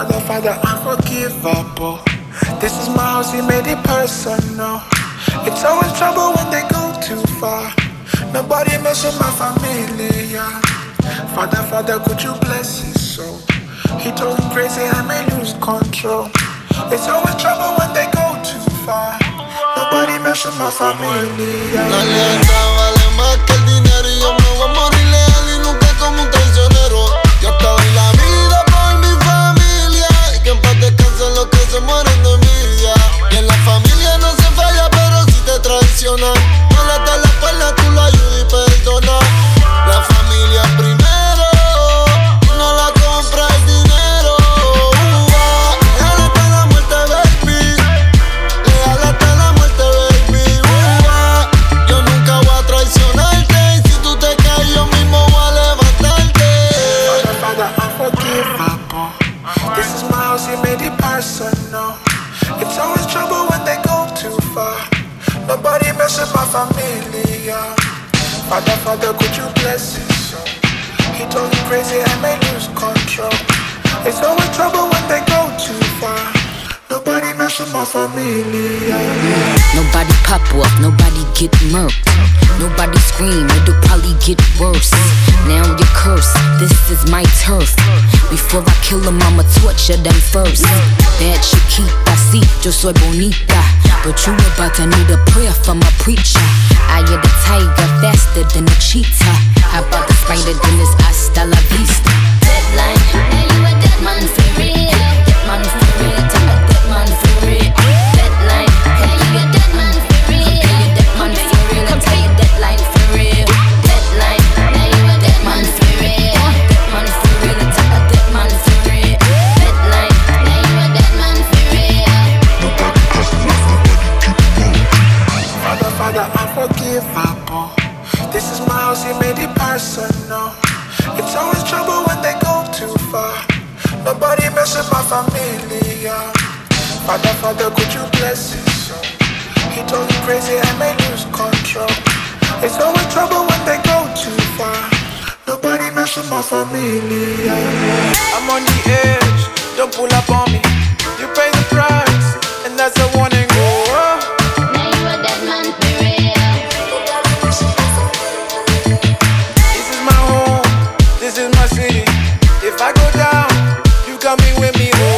Father, Father, unforgivable. This is my house, he made it personal. It's always trouble when they go too far. Nobody with my family, yeah. Father, Father, could you bless his soul? He told me crazy, I may lose control. It's always trouble when they go too far. Nobody with my family, yeah. This is my house, he made it personal. It's always trouble when they go too far. Nobody mess with my family. Father, Father, could you bless his soul? He told me crazy, I may lose control. It's always trouble when they go too far. Nobody mess with my family. Nobody pop off, nobody get murked. Nobody scream, it'll probably get worse. Now you're cursed, this is my turf. Before I kill them, I'ma torture them first. That Chiquita, see, yo soy bonita. But you about to need a prayer from a preacher. I am the tiger, faster than a cheetah. Father, unforgivable. This is my house, he made it personal. It's always trouble when they go too far. Nobody mess with my family. Father, Father, could you bless his soul? He told me crazy, I may lose control. It's always trouble when they go too far. Nobody mess with my family. I'm on the edge, don't pull up on me. You pay the price, and that's a come in with me